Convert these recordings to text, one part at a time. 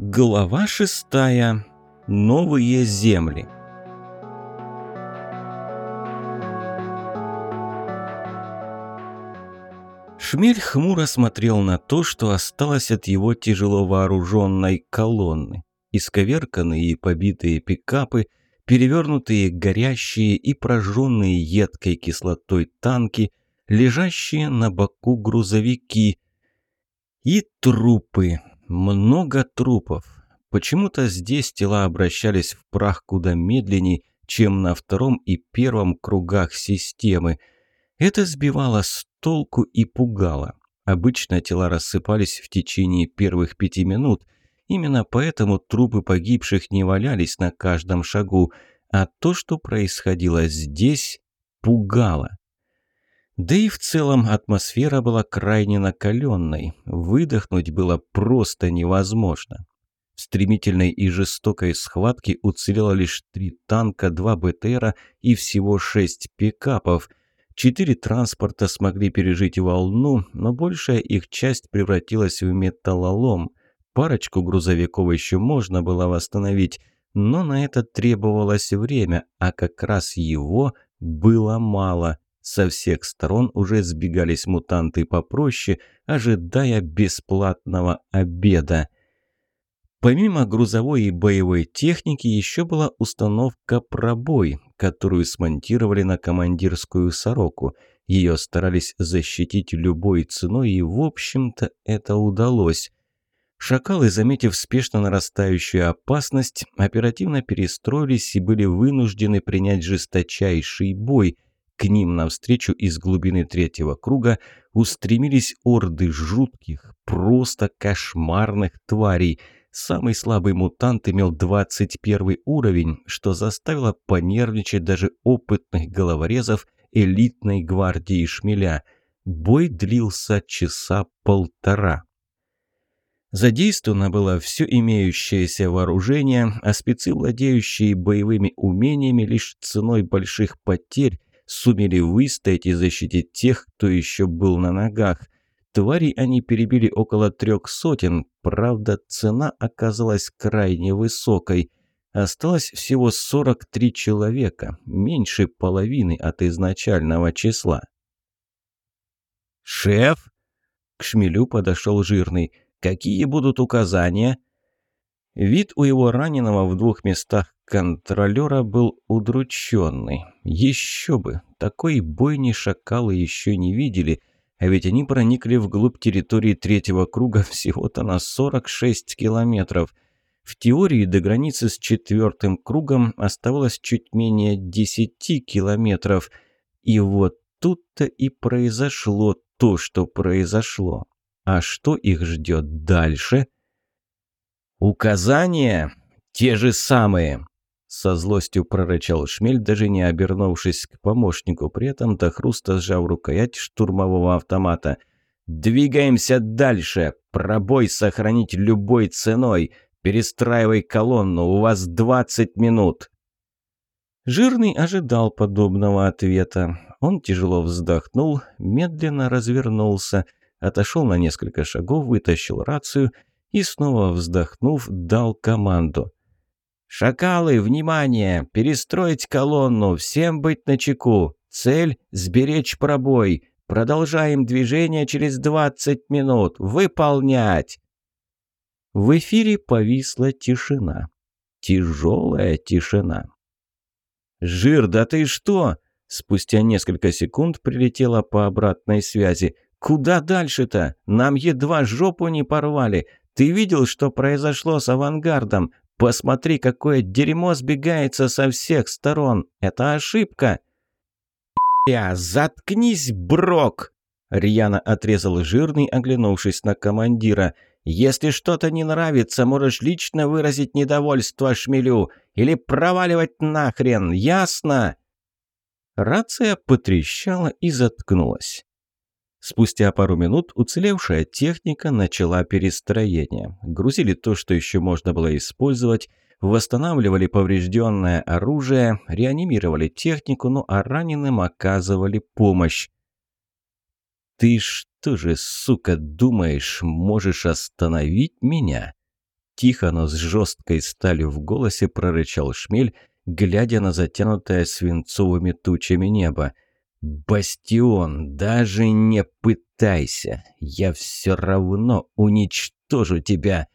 Глава шестая. Новые земли. Шмель хмуро смотрел на то, что осталось от его тяжело вооруженной колонны. Исковерканные и побитые пикапы, перевернутые горящие и прожженные едкой кислотой танки, лежащие на боку грузовики и трупы, много трупов. Почему-то здесь тела обращались в прах куда медленнее, чем на втором и первом кругах системы. Это сбивало с толку и пугало. Обычно тела рассыпались в течение первых пяти минут. Именно поэтому трупы погибших не валялись на каждом шагу, а то, что происходило здесь, пугало. Да и в целом атмосфера была крайне накаленной. Выдохнуть было просто невозможно. В стремительной и жестокой схватке уцелело лишь три танка, два БТРа и всего шесть пикапов. Четыре транспорта смогли пережить волну, но большая их часть превратилась в металлолом. Парочку грузовиков еще можно было восстановить, но на это требовалось время, а как раз его было мало. Со всех сторон уже сбегались мутанты попроще, ожидая бесплатного обеда. Помимо грузовой и боевой техники еще была установка «Пробой», которую смонтировали на командирскую «Сороку». Ее старались защитить любой ценой, и, в общем-то, это удалось. Шакалы, заметив спешно нарастающую опасность, оперативно перестроились и были вынуждены принять жесточайший бой – к ним навстречу из глубины третьего круга устремились орды жутких, просто кошмарных тварей. Самый слабый мутант имел 21 уровень, что заставило понервничать даже опытных головорезов элитной гвардии шмеля. Бой длился часа полтора. Задействовано было все имеющееся вооружение, а спецы, владеющие боевыми умениями лишь ценой больших потерь, сумели выстоять и защитить тех, кто еще был на ногах. Тварей они перебили около трех сотен, правда, цена оказалась крайне высокой. Осталось всего 43 человека, меньше половины от изначального числа. «Шеф!» К шмелю подошел жирный. «Какие будут указания?» Вид у его раненого в двух местах контролера был удрученный. Еще бы, такой бойни шакалы еще не видели, а ведь они проникли вглубь территории третьего круга всего-то на 46 километров. В теории до границы с четвертым кругом оставалось чуть менее 10 километров. И вот тут-то и произошло то, что произошло. А что их ждет дальше? «Указания те же самые!» Со злостью прорычал шмель, даже не обернувшись к помощнику, при этом до хруста сжав рукоять штурмового автомата. «Двигаемся дальше! Пробой сохранить любой ценой! Перестраивай колонну, у вас двадцать минут!» Жирный ожидал подобного ответа. Он тяжело вздохнул, медленно развернулся, отошел на несколько шагов, вытащил рацию и, снова вздохнув, дал команду – «Шакалы, внимание! Перестроить колонну! Всем быть начеку! Цель – сберечь пробой! Продолжаем движение через 20 минут! Выполнять!» В эфире повисла тишина. Тяжелая тишина. «Жир, да ты что?» Спустя несколько секунд прилетела по обратной связи. «Куда дальше-то? Нам едва жопу не порвали. Ты видел, что произошло с авангардом? Посмотри, какое дерьмо сбегается со всех сторон. Это ошибка. «Я, заткнись, Брок!» Рьяно отрезал жирный, оглянувшись на командира. «Если что-то не нравится, можешь лично выразить недовольство шмелю или проваливать нахрен, ясно?» Рация потрещала и заткнулась. Спустя пару минут уцелевшая техника начала перестроение. Грузили то, что еще можно было использовать, восстанавливали поврежденное оружие, реанимировали технику, ну а раненым оказывали помощь. «Ты что же, сука, думаешь, можешь остановить меня?» Тихо, но с жесткой сталью в голосе прорычал шмель, глядя на затянутое свинцовыми тучами небо. «Бастион, даже не пытайся! Я все равно уничтожу тебя!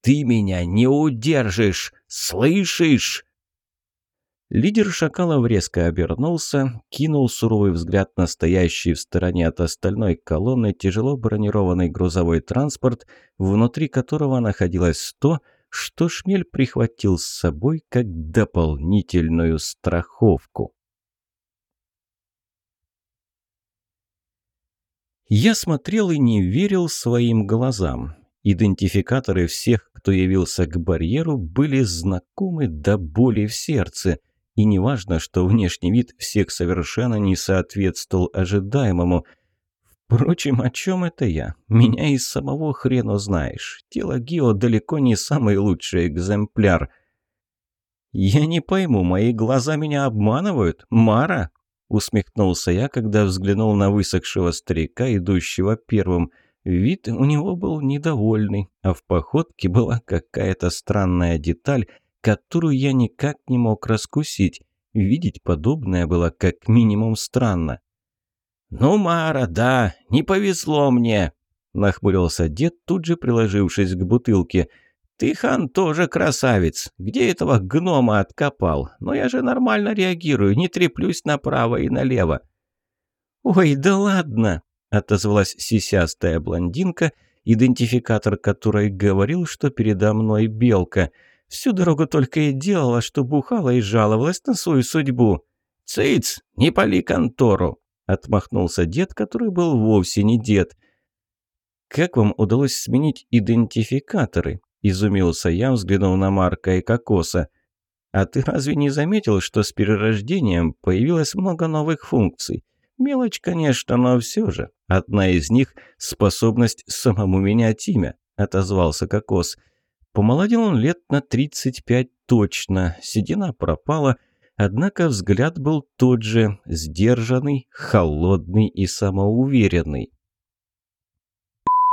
Ты меня не удержишь! Слышишь?» Лидер шакалов резко обернулся, кинул суровый взгляд на стоящий в стороне от остальной колонны тяжело бронированный грузовой транспорт, внутри которого находилось то, что шмель прихватил с собой как дополнительную страховку. Я смотрел и не верил своим глазам. Идентификаторы всех, кто явился к барьеру, были знакомы до боли в сердце – и неважно, что внешний вид всех совершенно не соответствовал ожидаемому. Впрочем, о чем это я? Меня и самого хрена знаешь. Тело Гио далеко не самый лучший экземпляр. «Я не пойму, мои глаза меня обманывают? Мара?» Усмехнулся я, когда взглянул на высохшего старика, идущего первым. Вид у него был недовольный, а в походке была какая-то странная деталь, которую я никак не мог раскусить. Видеть подобное было как минимум странно. «Ну, Мара, да, не повезло мне!» – нахмурился дед, тут же приложившись к бутылке. «Ты, хан, тоже красавец. Где этого гнома откопал? Но я же нормально реагирую, не треплюсь направо и налево». «Ой, да ладно!» – отозвалась сисястая блондинка, идентификатор которой говорил, что передо мной белка – Всю дорогу только и делала, что бухала и жаловалась на свою судьбу. «Цыц, не пали контору!» – отмахнулся дед, который был вовсе не дед. «Как вам удалось сменить идентификаторы?» – изумился я, взглянув на Марка и Кокоса. «А ты разве не заметил, что с перерождением появилось много новых функций? Мелочь, конечно, но все же. Одна из них – способность самому менять имя», – отозвался Кокос. – Помолодел он лет на 35 точно, седина пропала, однако взгляд был тот же, сдержанный, холодный и самоуверенный.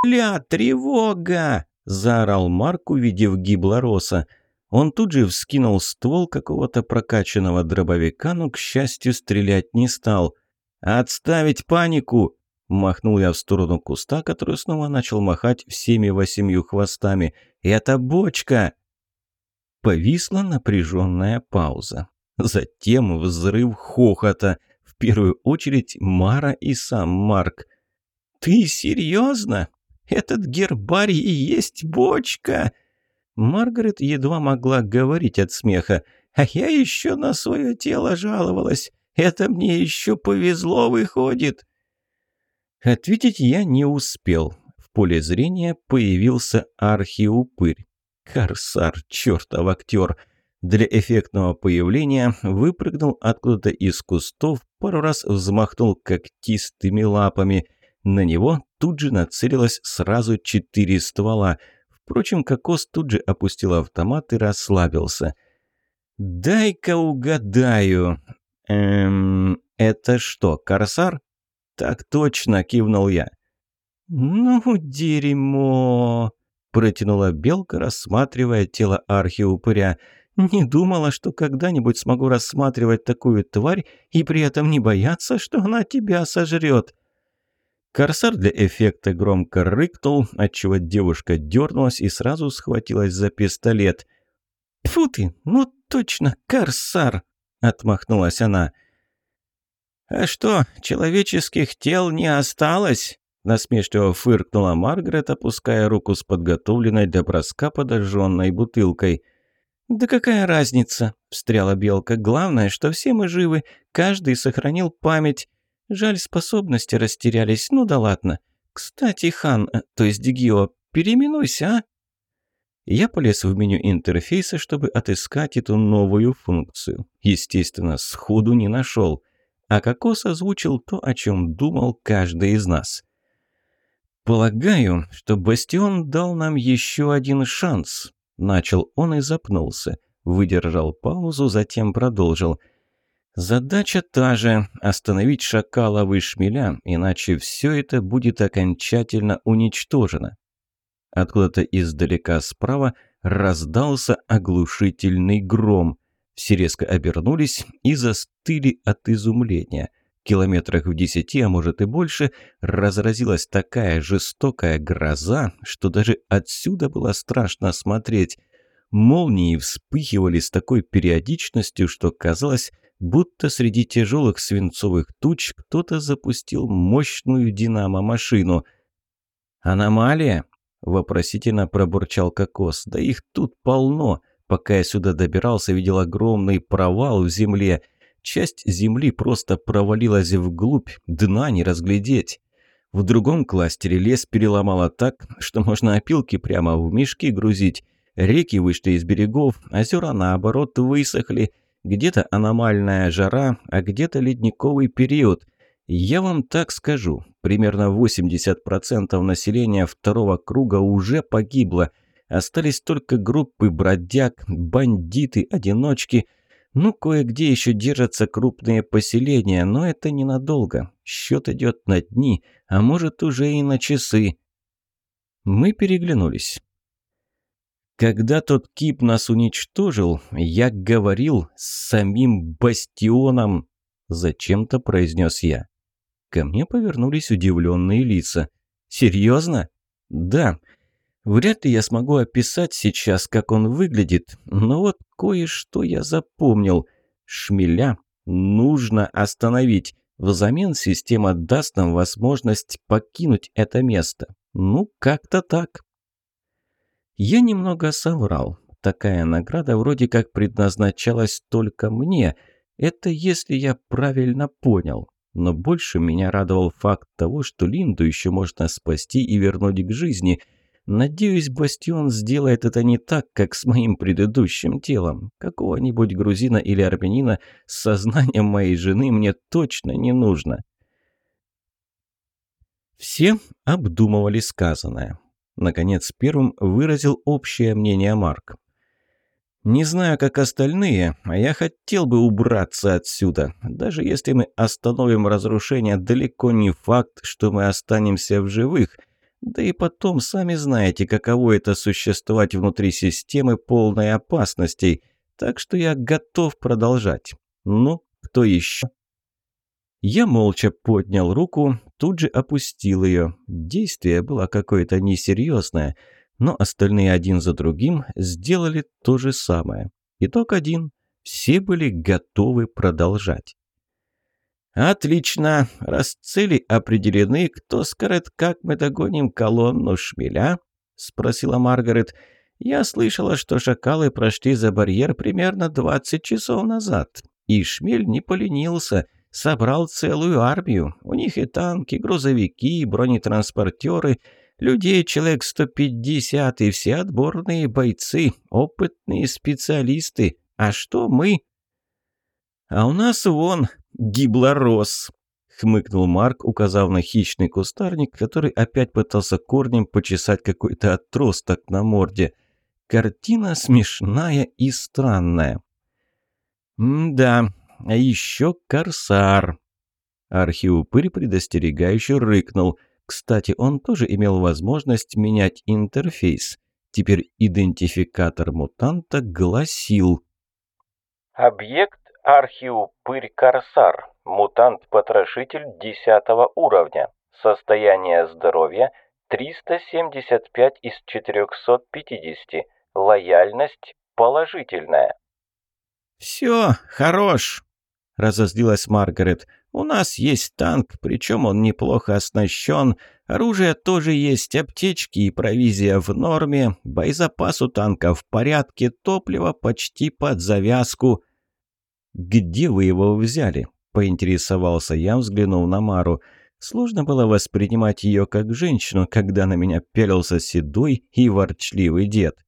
«Ля, тревога!» – заорал Марк, увидев гиблороса. Он тут же вскинул ствол какого-то прокачанного дробовика, но, к счастью, стрелять не стал. «Отставить панику!» Махнул я в сторону куста, который снова начал махать всеми восемью хвостами. «Это бочка!» Повисла напряженная пауза. Затем взрыв хохота. В первую очередь Мара и сам Марк. «Ты серьезно? Этот гербарий и есть бочка?» Маргарет едва могла говорить от смеха. «А я еще на свое тело жаловалась. Это мне еще повезло, выходит». Ответить я не успел. В поле зрения появился архиупырь. Корсар, чертов актер. Для эффектного появления выпрыгнул откуда-то из кустов, пару раз взмахнул когтистыми лапами. На него тут же нацелилось сразу четыре ствола. Впрочем, Кокос тут же опустил автомат и расслабился. «Дай-ка угадаю. Эм, это что, корсар?» «Так точно!» – кивнул я. «Ну, дерьмо!» – протянула белка, рассматривая тело архиупыря. «Не думала, что когда-нибудь смогу рассматривать такую тварь и при этом не бояться, что она тебя сожрет!» Корсар для эффекта громко рыкнул, отчего девушка дернулась и сразу схватилась за пистолет. «Тьфу ты, ну точно, корсар!» – отмахнулась она – «А что, человеческих тел не осталось?» Насмешливо фыркнула Маргарет, опуская руку с подготовленной для броска подожженной бутылкой. «Да какая разница?» – встряла Белка. «Главное, что все мы живы, каждый сохранил память. Жаль, способности растерялись, ну да ладно. Кстати, Хан, э, то есть Гио, переименуйся, а?» Я полез в меню интерфейса, чтобы отыскать эту новую функцию. Естественно, сходу не нашел а Кокос озвучил то, о чем думал каждый из нас. «Полагаю, что Бастион дал нам еще один шанс», – начал он и запнулся. Выдержал паузу, затем продолжил. «Задача та же – остановить Шакалова и Шмеля, иначе все это будет окончательно уничтожено». Откуда-то издалека справа раздался оглушительный гром. Все резко обернулись и застыли от изумления. Километрах в десяти, а может и больше, разразилась такая жестокая гроза, что даже отсюда было страшно смотреть. Молнии вспыхивали с такой периодичностью, что казалось, будто среди тяжелых свинцовых туч кто-то запустил мощную динамо-машину. «Аномалия?» – вопросительно пробурчал Кокос. «Да их тут полно. Пока я сюда добирался, видел огромный провал в земле. Часть земли просто провалилась вглубь, дна не разглядеть». В другом кластере лес переломало так, что можно опилки прямо в мешки грузить. Реки вышли из берегов, озера, наоборот, высохли. Где-то аномальная жара, а где-то ледниковый период. Я вам так скажу, примерно 80% населения второго круга уже погибло. Остались только группы бродяг, бандиты, одиночки. Ну, кое-где еще держатся крупные поселения, но это ненадолго. Счет идет на дни, а может уже и на часы. Мы переглянулись. Когда тот кип нас уничтожил, я говорил с самим Бастионом, зачем-то произнес я. Ко мне повернулись удивленные лица. Серьезно? Да. Вряд ли я смогу описать сейчас, как он выглядит, но вот кое-что я запомнил. Шмеля нужно остановить. Взамен система даст нам возможность покинуть это место. Ну, как-то так. Я немного соврал. Такая награда вроде как предназначалась только мне. Это если я правильно понял. Но больше меня радовал факт того, что Линду еще можно спасти и вернуть к жизни. Надеюсь, Бастион сделает это не так, как с моим предыдущим телом. Какого-нибудь грузина или армянина с сознанием моей жены мне точно не нужно. Все обдумывали сказанное. Наконец, первым выразил общее мнение Марк. «Не знаю, как остальные, а я хотел бы убраться отсюда. Даже если мы остановим разрушение, далеко не факт, что мы останемся в живых. Да и потом, сами знаете, каково это существовать внутри системы полной опасностей. Так что я готов продолжать. Ну, кто еще?» Я молча поднял руку, тут же опустил ее. Действие было какое-то несерьезное, но остальные один за другим сделали то же самое. Итог один. Все были готовы продолжать. «Отлично! Раз цели определены, кто скажет, как мы догоним колонну шмеля?» – спросила Маргарет. «Я слышала, что шакалы прошли за барьер примерно 20 часов назад, и шмель не поленился» собрал целую армию. У них и танки, грузовики, бронетранспортеры, людей человек 150 и все отборные бойцы, опытные специалисты. А что мы? А у нас вон гиблорос, хмыкнул Марк, указав на хищный кустарник, который опять пытался корнем почесать какой-то отросток на морде. Картина смешная и странная. «Да, а еще корсар. Архиупырь предостерегающе рыкнул. Кстати, он тоже имел возможность менять интерфейс. Теперь идентификатор мутанта гласил «Объект Архиупырь-Корсар. Мутант-потрошитель 10 уровня. Состояние здоровья 375 из 450. Лояльность положительная». «Все, хорош!» – разозлилась Маргарет. «У нас есть танк, причем он неплохо оснащен. Оружие тоже есть, аптечки и провизия в норме. Боезапас у танка в порядке, топливо почти под завязку». «Где вы его взяли?» – поинтересовался я, взглянув на Мару. Сложно было воспринимать ее как женщину, когда на меня пялился седой и ворчливый дед.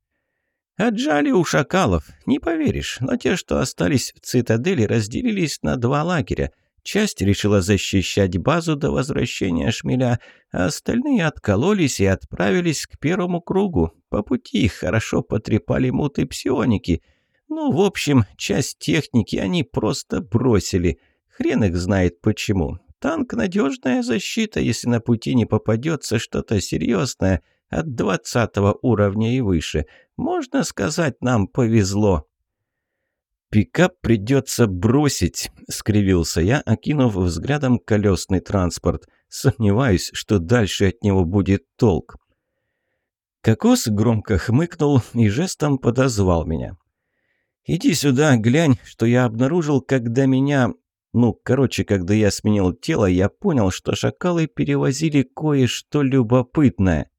Отжали у шакалов, не поверишь, но те, что остались в цитадели, разделились на два лагеря. Часть решила защищать базу до возвращения шмеля, а остальные откололись и отправились к первому кругу. По пути их хорошо потрепали муты псионики. Ну, в общем, часть техники они просто бросили. Хрен их знает почему. Танк – надежная защита, если на пути не попадется что-то серьезное – от двадцатого уровня и выше. Можно сказать, нам повезло». «Пикап придется бросить», — скривился я, окинув взглядом колесный транспорт. «Сомневаюсь, что дальше от него будет толк». Кокос громко хмыкнул и жестом подозвал меня. «Иди сюда, глянь, что я обнаружил, когда меня... Ну, короче, когда я сменил тело, я понял, что шакалы перевозили кое-что любопытное».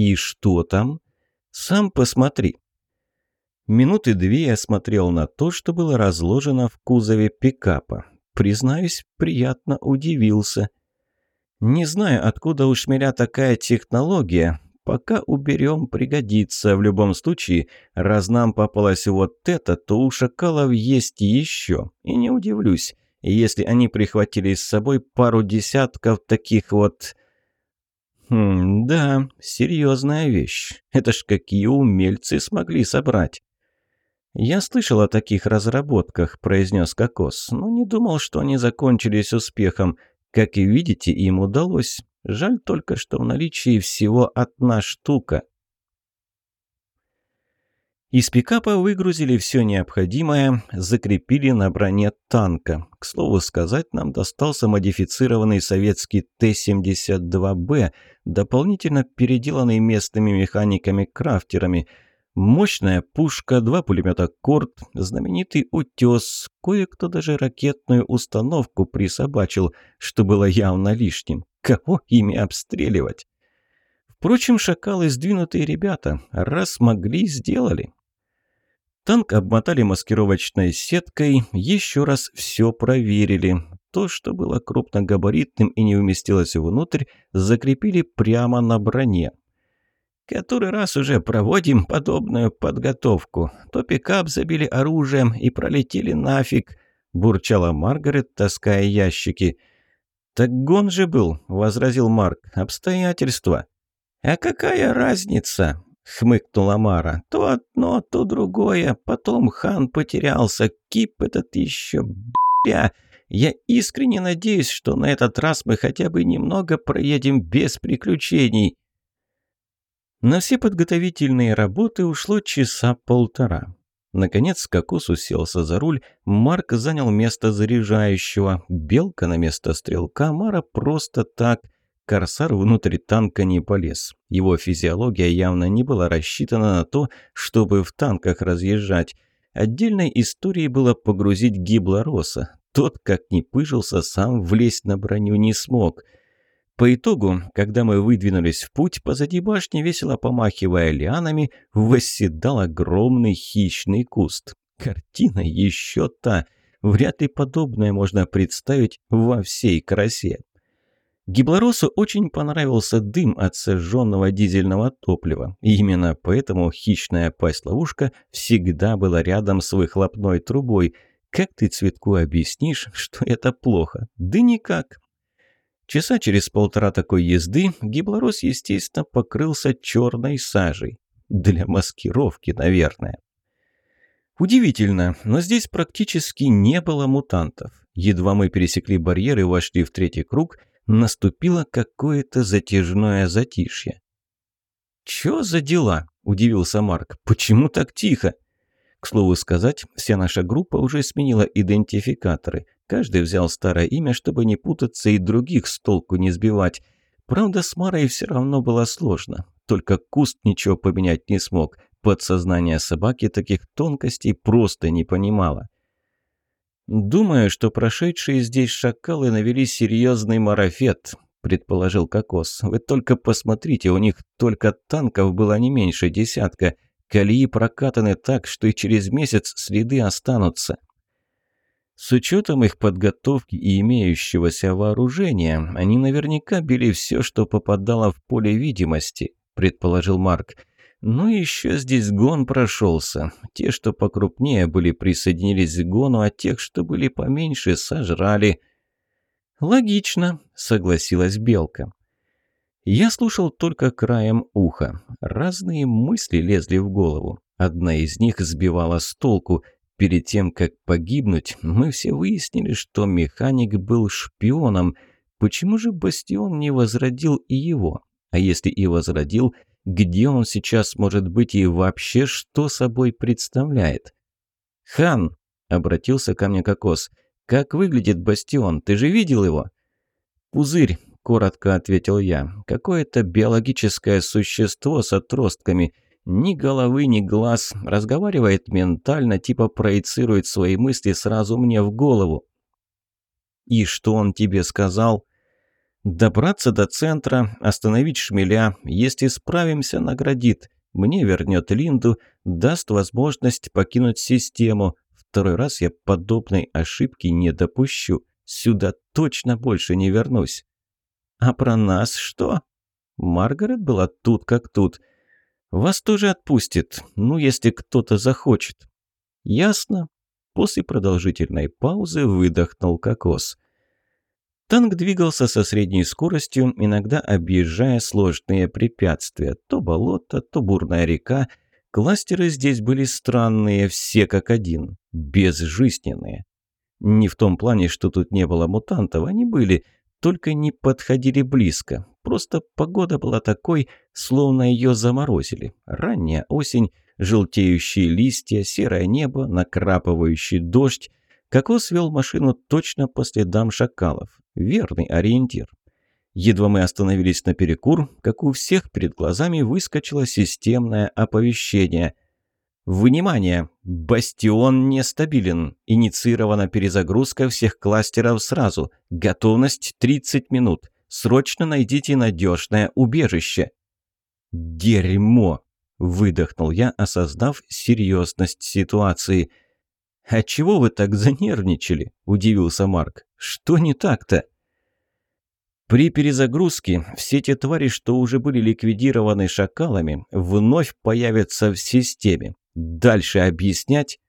«И что там?» «Сам посмотри». Минуты две я смотрел на то, что было разложено в кузове пикапа. Признаюсь, приятно удивился. Не знаю, откуда у шмеля такая технология. Пока уберем, пригодится. В любом случае, раз нам попалось вот это, то у шакалов есть еще. И не удивлюсь, если они прихватили с собой пару десятков таких вот... Хм, да, серьезная вещь. Это ж какие умельцы смогли собрать. «Я слышал о таких разработках», – произнес Кокос, – «но не думал, что они закончились успехом. Как и видите, им удалось. Жаль только, что в наличии всего одна штука». Из пикапа выгрузили все необходимое, закрепили на броне танка. К слову сказать, нам достался модифицированный советский Т-72Б, дополнительно переделанный местными механиками-крафтерами – Мощная пушка, два пулемета «Корт», знаменитый «Утес», кое-кто даже ракетную установку присобачил, что было явно лишним. Кого ими обстреливать? Впрочем, шакалы сдвинутые ребята, раз могли, сделали. Танк обмотали маскировочной сеткой, еще раз все проверили. То, что было крупногабаритным и не уместилось внутрь, закрепили прямо на броне. Который раз уже проводим подобную подготовку. То пикап забили оружием и пролетели нафиг», – бурчала Маргарет, таская ящики. «Так гон же был», – возразил Марк. «Обстоятельства». «А какая разница?» – хмыкнула Мара. «То одно, то другое. Потом хан потерялся. Кип этот еще, бля. Я искренне надеюсь, что на этот раз мы хотя бы немного проедем без приключений». На все подготовительные работы ушло часа полтора. Наконец Кокос уселся за руль, Марк занял место заряжающего, Белка на место стрелка, Мара просто так. Корсар внутрь танка не полез. Его физиология явно не была рассчитана на то, чтобы в танках разъезжать. Отдельной историей было погрузить гиблороса. Тот, как ни пыжился, сам влезть на броню не смог – по итогу, когда мы выдвинулись в путь, позади башни, весело помахивая лианами, восседал огромный хищный куст. Картина еще та. Вряд ли подобное можно представить во всей красе. Гиблоросу очень понравился дым от сожженного дизельного топлива. И именно поэтому хищная пасть-ловушка всегда была рядом с выхлопной трубой. Как ты Цветку объяснишь, что это плохо? Да никак. Часа через полтора такой езды гиблорос, естественно, покрылся черной сажей. Для маскировки, наверное. Удивительно, но здесь практически не было мутантов. Едва мы пересекли барьер и вошли в третий круг, наступило какое-то затяжное затишье. «Чё за дела?» – удивился Марк. «Почему так тихо?» К слову сказать, вся наша группа уже сменила идентификаторы. Каждый взял старое имя, чтобы не путаться и других с толку не сбивать. Правда, с Марой все равно было сложно. Только куст ничего поменять не смог. Подсознание собаки таких тонкостей просто не понимало. «Думаю, что прошедшие здесь шакалы навели серьезный марафет», – предположил Кокос. «Вы только посмотрите, у них только танков было не меньше десятка. Колеи прокатаны так, что и через месяц следы останутся». С учетом их подготовки и имеющегося вооружения, они наверняка били все, что попадало в поле видимости, предположил Марк. Ну и еще здесь гон прошелся. Те, что покрупнее были, присоединились к гону, а тех, что были поменьше, сожрали. Логично, согласилась Белка. Я слушал только краем уха. Разные мысли лезли в голову. Одна из них сбивала с толку – Перед тем, как погибнуть, мы все выяснили, что механик был шпионом. Почему же Бастион не возродил и его? А если и возродил, где он сейчас может быть и вообще что собой представляет. «Хан!» — обратился ко мне Кокос. «Как выглядит бастион? Ты же видел его?» «Пузырь», — коротко ответил я. «Какое-то биологическое существо с отростками. Ни головы, ни глаз. Разговаривает ментально, типа проецирует свои мысли сразу мне в голову». «И что он тебе сказал?» «Добраться до центра, остановить шмеля. Если справимся, наградит. Мне вернет Линду, даст возможность покинуть систему. Второй раз я подобной ошибки не допущу. Сюда точно больше не вернусь. А про нас что? Маргарет была тут как тут. Вас тоже отпустит, ну, если кто-то захочет. Ясно. После продолжительной паузы выдохнул кокос. Танк двигался со средней скоростью, иногда объезжая сложные препятствия. То болото, то бурная река. Кластеры здесь были странные, все как один, безжизненные. Не в том плане, что тут не было мутантов, они были, только не подходили близко. Просто погода была такой, словно ее заморозили. Ранняя осень, желтеющие листья, серое небо, накрапывающий дождь. Кокос вел машину точно по следам шакалов. Верный ориентир. Едва мы остановились на перекур, как у всех перед глазами выскочило системное оповещение. «Внимание! Бастион нестабилен. Инициирована перезагрузка всех кластеров сразу. Готовность 30 минут. Срочно найдите надежное убежище». «Дерьмо!» – выдохнул я, осознав серьезность ситуации – «А чего вы так занервничали?» – удивился Марк. «Что не так-то?» При перезагрузке все те твари, что уже были ликвидированы шакалами, вновь появятся в системе. Дальше объяснять?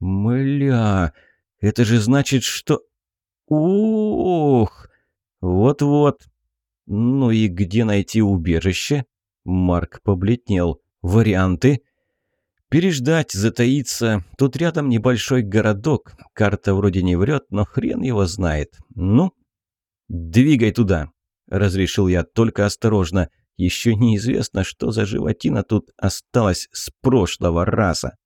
Мля, это же значит, что... Ух! Вот-вот. Ну и где найти убежище? Марк побледнел. Варианты? Переждать, затаиться. Тут рядом небольшой городок. Карта вроде не врет, но хрен его знает. Ну, двигай туда, разрешил я, только осторожно. Еще неизвестно, что за животина тут осталась с прошлого раза.